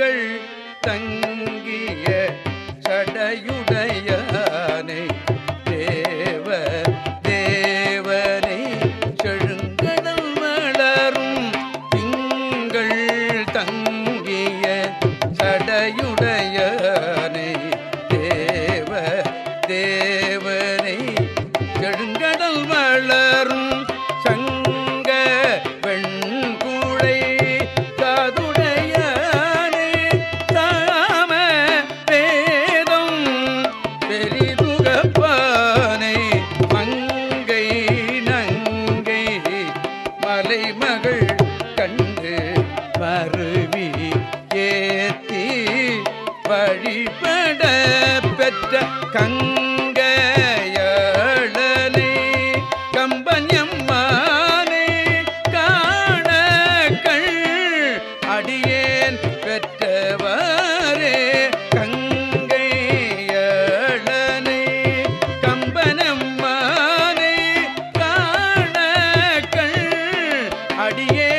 திங்கள் தங்கிய சடையுடையானை தேவ தேவனை செழுங்கடல் மலரும் திங்கள் தங்கிய சடையுடையானை தேவ தேவனை செழுங்க கைப்பட பெற்ற கங்கையழலை கம்பன்யம்மானே காண கள் அடியேன் பெற்றவரே கங்கையழனை கம்பனம்மானை காண கள் அடியே